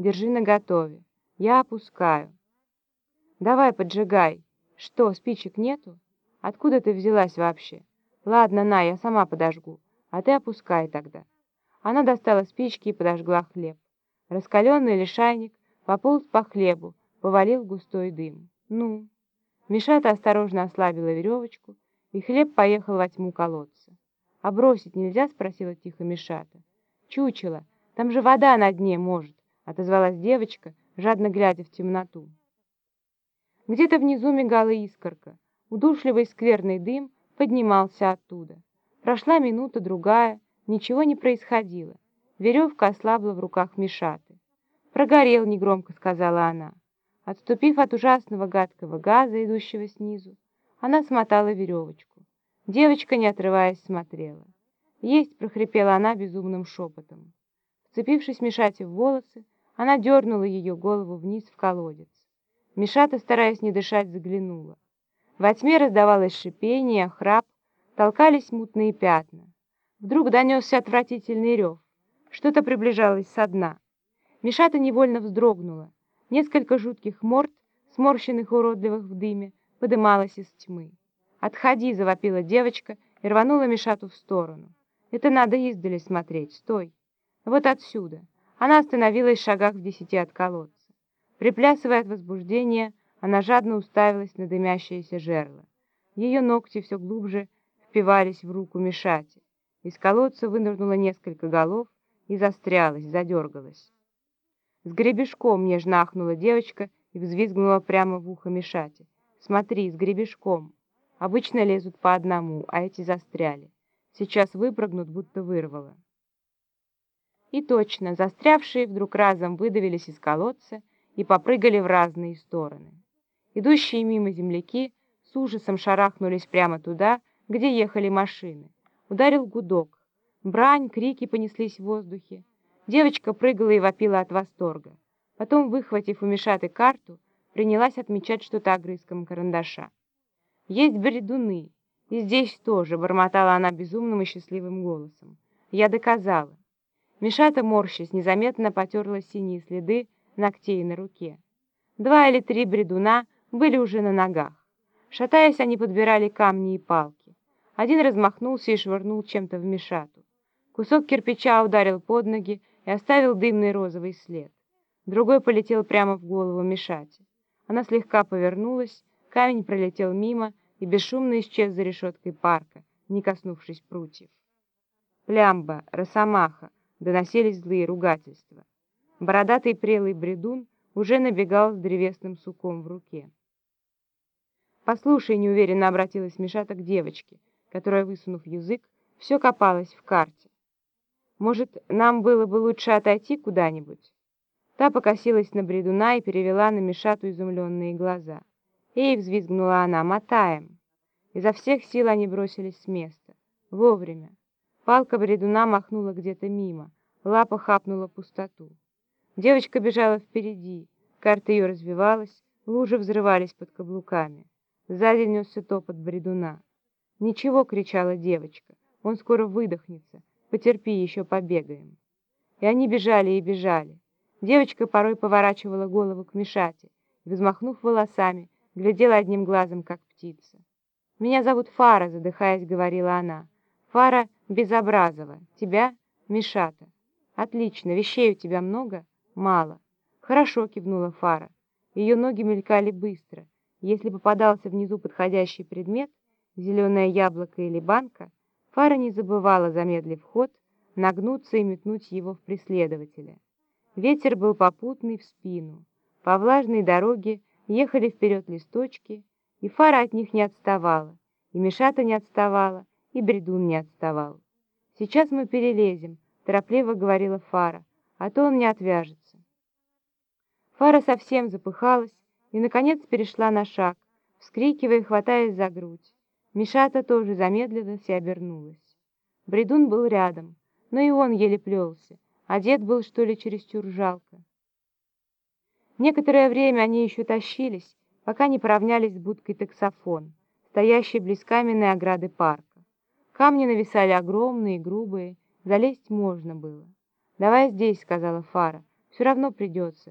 Держи наготове. Я опускаю. Давай, поджигай. Что, спичек нету? Откуда ты взялась вообще? Ладно, на, я сама подожгу. А ты опускай тогда. Она достала спички и подожгла хлеб. Раскаленный лишайник пополз по хлебу, повалил густой дым. Ну? Мишата осторожно ослабила веревочку, и хлеб поехал во тьму колодца. «А бросить нельзя?» — спросила тихо Мишата. «Чучело, там же вода на дне может», — отозвалась девочка, жадно глядя в темноту. Где-то внизу мигала искорка. Удушливый скверный дым поднимался оттуда. Прошла минута, другая, ничего не происходило. Веревка ослабла в руках Мишаты. «Прогорел», — негромко сказала она. Отступив от ужасного гадкого газа, идущего снизу, она смотала веревочку. Девочка, не отрываясь, смотрела. «Есть!» — прохрипела она безумным шепотом. Вцепившись Мишате в волосы, она дернула ее голову вниз в колодец. Мишата, стараясь не дышать, заглянула. Во тьме раздавалось шипение, храп, толкались мутные пятна. Вдруг донесся отвратительный рев. Что-то приближалось со дна. Мишата невольно вздрогнула. Несколько жутких морд, сморщенных уродливых в дыме, подымалась из тьмы. «Отходи!» — завопила девочка и рванула Мишату в сторону. «Это надо издали смотреть. Стой!» «Вот отсюда!» Она остановилась в шагах в десяти от колодца. Приплясывая от возбуждения, она жадно уставилась на дымящееся жерло. Ее ногти все глубже впивались в руку Мишати. Из колодца вынырнуло несколько голов и застрялась, задергалась. С гребешком нежно ахнула девочка и взвизгнула прямо в ухо Мишати. «Смотри, с гребешком!» Обычно лезут по одному, а эти застряли. Сейчас выпрыгнут, будто вырвало. И точно, застрявшие вдруг разом выдавились из колодца и попрыгали в разные стороны. Идущие мимо земляки с ужасом шарахнулись прямо туда, где ехали машины. Ударил гудок. Брань, крики понеслись в воздухе. Девочка прыгала и вопила от восторга. Потом, выхватив у Мишаты карту, принялась отмечать что-то огрызком карандаша. Есть бредуны. И здесь тоже, бормотала она безумным и счастливым голосом. Я доказала. Мишата, морщась, незаметно потерла синие следы ногтей на руке. Два или три бредуна были уже на ногах. Шатаясь, они подбирали камни и палки. Один размахнулся и швырнул чем-то в Мишату. Кусок кирпича ударил под ноги и оставил дымный розовый след. Другой полетел прямо в голову Мишате. Она слегка повернулась, камень пролетел мимо и бесшумно исчез за решеткой парка, не коснувшись прутьев. Плямба, росомаха, доносились злые ругательства. Бородатый прелый бредун уже набегал с древесным суком в руке. «Послушай», — неуверенно обратилась Мишата к девочке, которая, высунув язык, все копалась в карте. «Может, нам было бы лучше отойти куда-нибудь?» Та покосилась на бредуна и перевела на Мишату изумленные глаза. «Эй!» — взвизгнула она. «Мотаем!» Изо всех сил они бросились с места. Вовремя. Палка бредуна махнула где-то мимо. Лапа хапнула пустоту. Девочка бежала впереди. Карта ее развивалась, лужи взрывались под каблуками. Сзади несся топот бредуна. «Ничего!» — кричала девочка. «Он скоро выдохнется. Потерпи, еще побегаем». И они бежали и бежали. Девочка порой поворачивала голову к Мишате взмахнув волосами, глядела одним глазом, как птица. «Меня зовут Фара», — задыхаясь, говорила она. «Фара Безобразова. Тебя Мишата». «Отлично. Вещей у тебя много?» «Мало». «Хорошо», — кивнула Фара. Ее ноги мелькали быстро. Если попадался внизу подходящий предмет, зеленое яблоко или банка, Фара не забывала, замедлив ход, нагнуться и метнуть его в преследователя. Ветер был попутный в спину. По влажной дороге ехали вперед листочки, и Фара от них не отставала, и Мишата не отставала, и Бредун не отставал. «Сейчас мы перелезем», — торопливо говорила Фара, «а то он не отвяжется». Фара совсем запыхалась и, наконец, перешла на шаг, вскрикивая хватаясь за грудь. Мишата тоже замедлилась и обернулась. Бредун был рядом, но и он еле плелся, одет был, что ли, чересчур жалко. Некоторое время они еще тащились, пока не поравнялись с будкой таксофон, стоящей близ каменной ограды парка. Камни нависали огромные, грубые, залезть можно было. «Давай здесь», — сказала Фара, — Все равно придется.